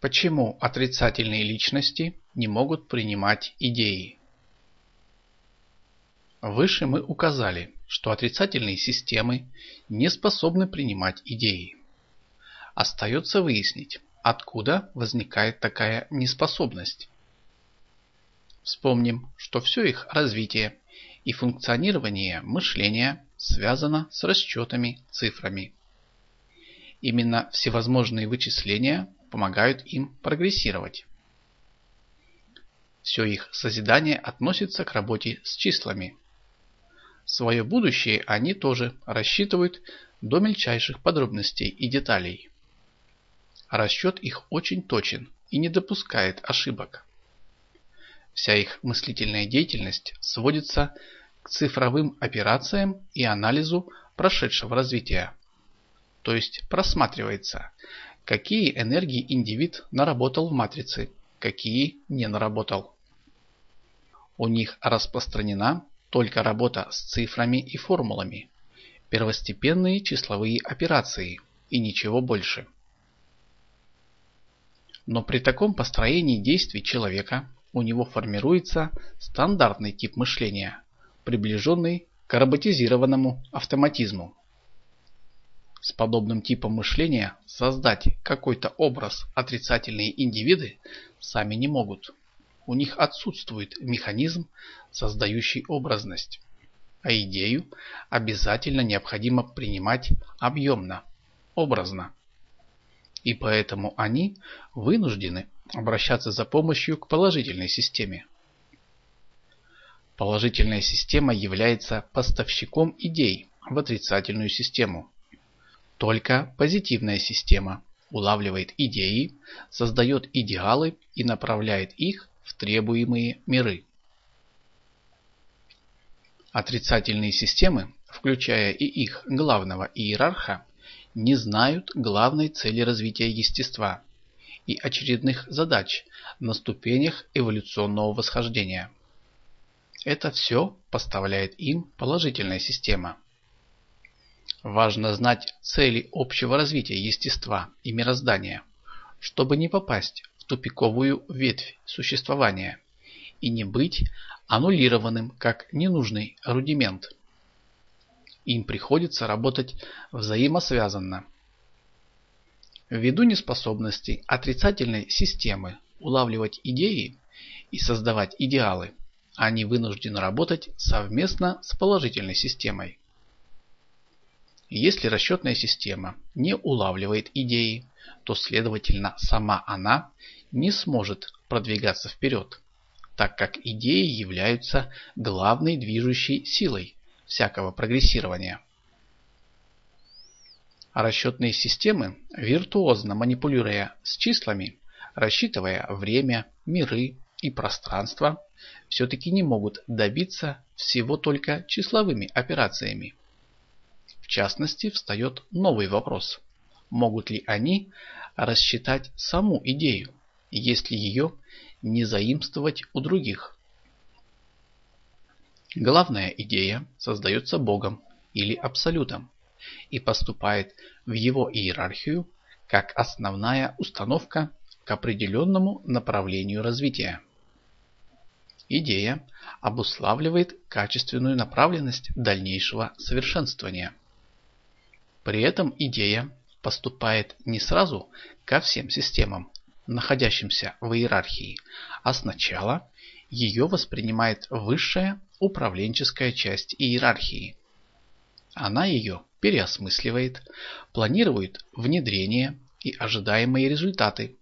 Почему отрицательные личности не могут принимать идеи? Выше мы указали, что отрицательные системы не способны принимать идеи. Остается выяснить, откуда возникает такая неспособность. Вспомним, что все их развитие и функционирование мышления связано с расчетами цифрами. Именно всевозможные вычисления помогают им прогрессировать. Все их созидание относится к работе с числами. Свое будущее они тоже рассчитывают до мельчайших подробностей и деталей. Расчет их очень точен и не допускает ошибок. Вся их мыслительная деятельность сводится к цифровым операциям и анализу прошедшего развития. То есть просматривается, какие энергии индивид наработал в матрице, какие не наработал. У них распространена только работа с цифрами и формулами, первостепенные числовые операции и ничего больше. Но при таком построении действий человека у него формируется стандартный тип мышления, приближенный к роботизированному автоматизму. С подобным типом мышления создать какой-то образ отрицательные индивиды сами не могут. У них отсутствует механизм, создающий образность. А идею обязательно необходимо принимать объемно, образно. И поэтому они вынуждены обращаться за помощью к положительной системе. Положительная система является поставщиком идей в отрицательную систему. Только позитивная система улавливает идеи, создает идеалы и направляет их в требуемые миры. Отрицательные системы, включая и их главного иерарха, не знают главной цели развития естества и очередных задач на ступенях эволюционного восхождения. Это все поставляет им положительная система. Важно знать цели общего развития естества и мироздания, чтобы не попасть в тупиковую ветвь существования и не быть аннулированным как ненужный рудимент. Им приходится работать взаимосвязанно. Ввиду неспособности отрицательной системы улавливать идеи и создавать идеалы, они вынуждены работать совместно с положительной системой. Если расчетная система не улавливает идеи, то следовательно сама она не сможет продвигаться вперед, так как идеи являются главной движущей силой всякого прогрессирования. Расчетные системы, виртуозно манипулируя с числами, рассчитывая время, миры и пространство, все-таки не могут добиться всего только числовыми операциями. В частности, встает новый вопрос. Могут ли они рассчитать саму идею, если ее не заимствовать у других? Главная идея создается Богом или Абсолютом и поступает в его иерархию как основная установка к определенному направлению развития. Идея обуславливает качественную направленность дальнейшего совершенствования. При этом идея поступает не сразу ко всем системам, находящимся в иерархии, а сначала ее воспринимает высшая управленческая часть иерархии. Она ее переосмысливает, планирует внедрение и ожидаемые результаты,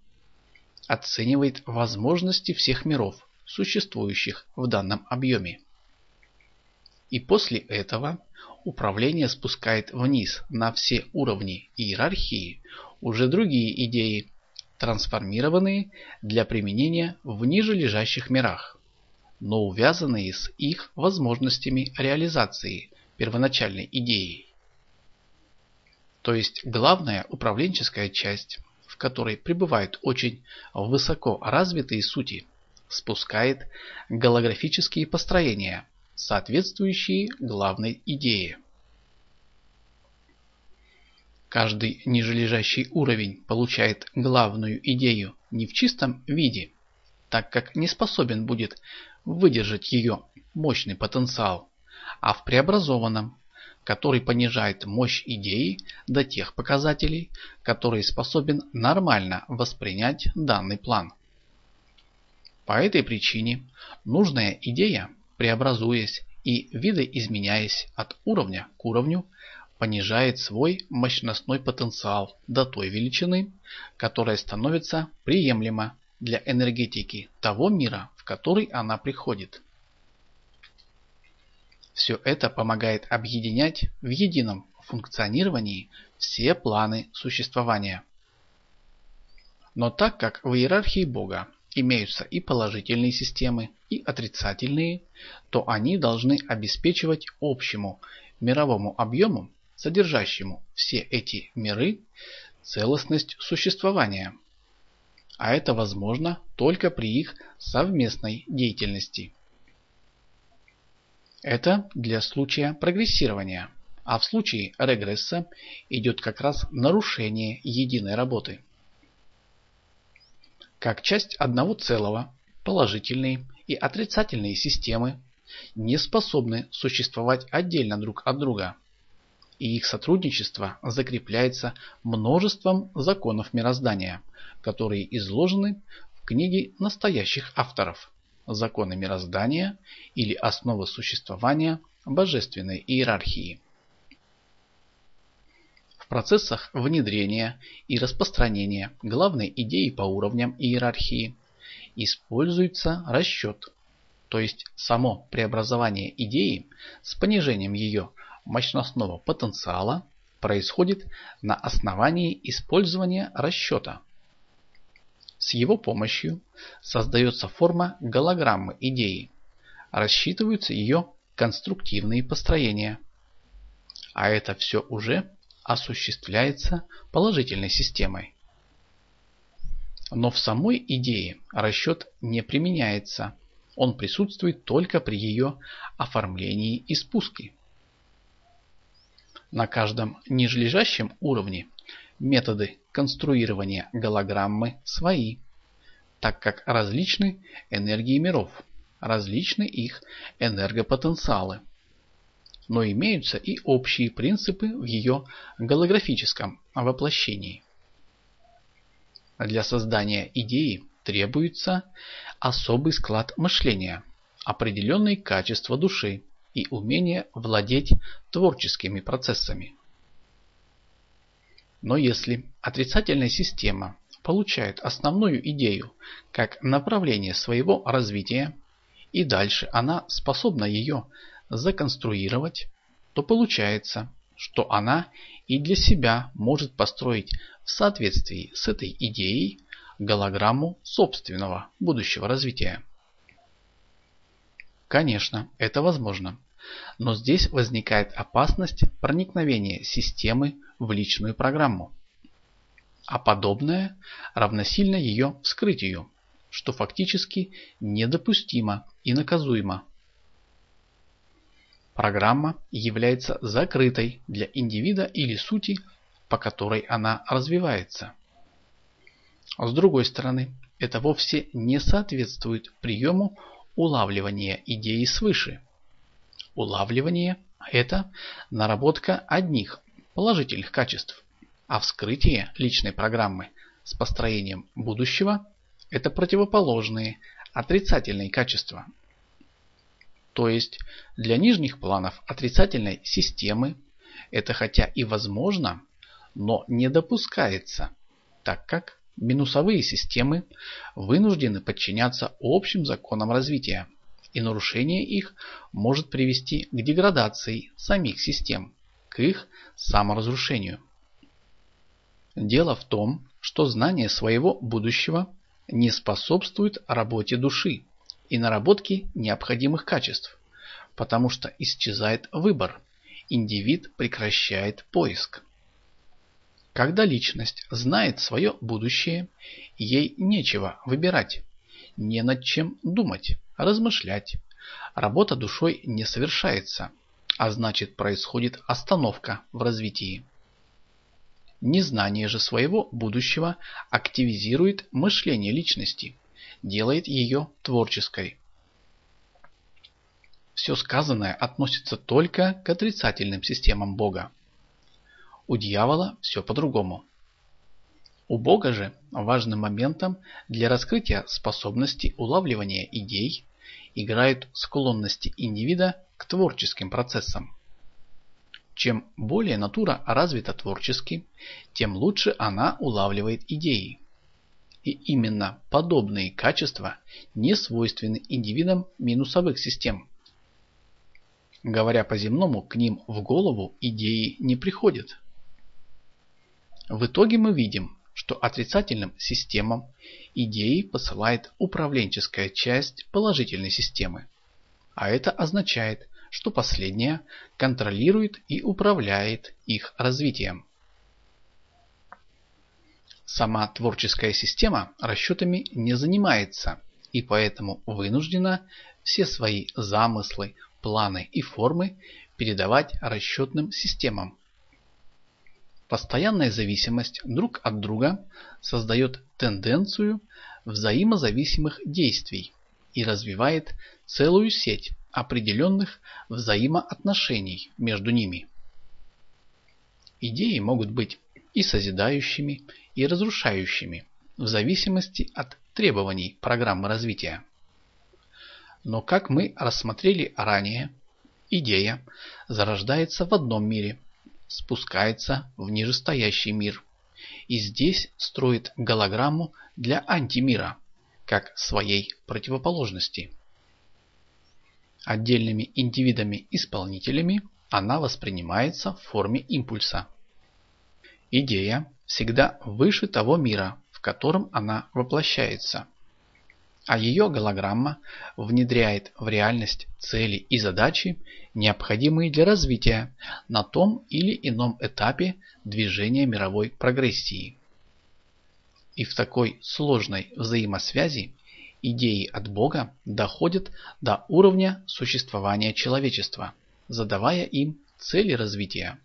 оценивает возможности всех миров, существующих в данном объеме. И после этого управление спускает вниз на все уровни иерархии уже другие идеи, трансформированные для применения в ниже лежащих мирах, но увязанные с их возможностями реализации первоначальной идеи. То есть главная управленческая часть, в которой пребывают очень высоко развитые сути, спускает голографические построения, соответствующие главной идее. Каждый нижележащий уровень получает главную идею не в чистом виде, так как не способен будет выдержать ее мощный потенциал, а в преобразованном, который понижает мощь идеи до тех показателей, которые способен нормально воспринять данный план. По этой причине нужная идея, преобразуясь и видоизменяясь от уровня к уровню, понижает свой мощностной потенциал до той величины, которая становится приемлема для энергетики того мира, в который она приходит. Все это помогает объединять в едином функционировании все планы существования. Но так как в иерархии Бога имеются и положительные системы, и отрицательные, то они должны обеспечивать общему мировому объему содержащему все эти миры, целостность существования. А это возможно только при их совместной деятельности. Это для случая прогрессирования, а в случае регресса идет как раз нарушение единой работы. Как часть одного целого, положительные и отрицательные системы не способны существовать отдельно друг от друга и их сотрудничество закрепляется множеством законов мироздания, которые изложены в книге настоящих авторов «Законы мироздания» или «Основы существования божественной иерархии». Процессах внедрения и распространения главной идеи по уровням иерархии используется расчет, то есть само преобразование идеи с понижением ее мощностного потенциала происходит на основании использования расчета. С его помощью создается форма голограммы идеи, рассчитываются ее конструктивные построения. А это все уже осуществляется положительной системой. Но в самой идее расчет не применяется, он присутствует только при ее оформлении и спуске. На каждом нижележащем уровне методы конструирования голограммы свои, так как различны энергии миров, различны их энергопотенциалы. Но имеются и общие принципы в ее голографическом воплощении. Для создания идеи требуется особый склад мышления, определенные качества души, и умение владеть творческими процессами. Но если отрицательная система получает основную идею как направление своего развития, и дальше она способна ее законструировать, то получается, что она и для себя может построить в соответствии с этой идеей голограмму собственного будущего развития. Конечно, это возможно. Но здесь возникает опасность проникновения системы в личную программу. А подобное равносильно ее вскрытию, что фактически недопустимо и наказуемо. Программа является закрытой для индивида или сути, по которой она развивается. С другой стороны, это вовсе не соответствует приему улавливания идеи свыше. Улавливание – это наработка одних положительных качеств, а вскрытие личной программы с построением будущего – это противоположные отрицательные качества. То есть для нижних планов отрицательной системы это хотя и возможно, но не допускается, так как минусовые системы вынуждены подчиняться общим законам развития и нарушение их может привести к деградации самих систем, к их саморазрушению. Дело в том, что знание своего будущего не способствует работе души и наработке необходимых качеств, потому что исчезает выбор, индивид прекращает поиск. Когда личность знает свое будущее, ей нечего выбирать, не над чем думать размышлять. Работа душой не совершается, а значит происходит остановка в развитии. Незнание же своего будущего активизирует мышление личности, делает ее творческой. Все сказанное относится только к отрицательным системам Бога. У дьявола все по-другому. У Бога же важным моментом для раскрытия способности улавливания идей играют склонности индивида к творческим процессам. Чем более натура развита творчески, тем лучше она улавливает идеи. И именно подобные качества не свойственны индивидам минусовых систем. Говоря по-земному, к ним в голову идеи не приходят. В итоге мы видим, что отрицательным системам идеи посылает управленческая часть положительной системы. А это означает, что последняя контролирует и управляет их развитием. Сама творческая система расчетами не занимается и поэтому вынуждена все свои замыслы, планы и формы передавать расчетным системам, Постоянная зависимость друг от друга создает тенденцию взаимозависимых действий и развивает целую сеть определенных взаимоотношений между ними. Идеи могут быть и созидающими, и разрушающими, в зависимости от требований программы развития. Но как мы рассмотрели ранее, идея зарождается в одном мире спускается в нижестоящий мир. И здесь строит голограмму для антимира, как своей противоположности. Отдельными индивидами-исполнителями она воспринимается в форме импульса. Идея всегда выше того мира, в котором она воплощается а ее голограмма внедряет в реальность цели и задачи, необходимые для развития на том или ином этапе движения мировой прогрессии. И в такой сложной взаимосвязи идеи от Бога доходят до уровня существования человечества, задавая им цели развития.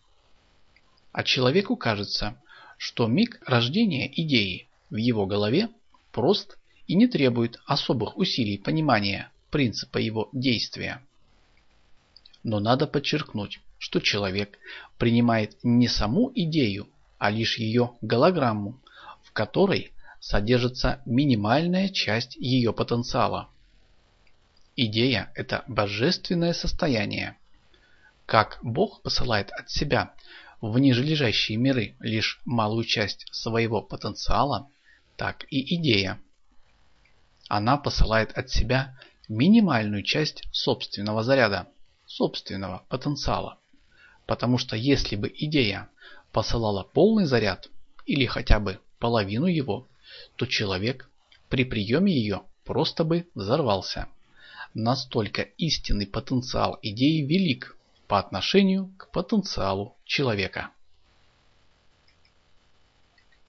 А человеку кажется, что миг рождения идеи в его голове прост и не требует особых усилий понимания принципа его действия. Но надо подчеркнуть, что человек принимает не саму идею, а лишь ее голограмму, в которой содержится минимальная часть ее потенциала. Идея – это божественное состояние. Как Бог посылает от себя в нижележащие миры лишь малую часть своего потенциала, так и идея она посылает от себя минимальную часть собственного заряда, собственного потенциала. Потому что если бы идея посылала полный заряд или хотя бы половину его, то человек при приеме ее просто бы взорвался. Настолько истинный потенциал идеи велик по отношению к потенциалу человека.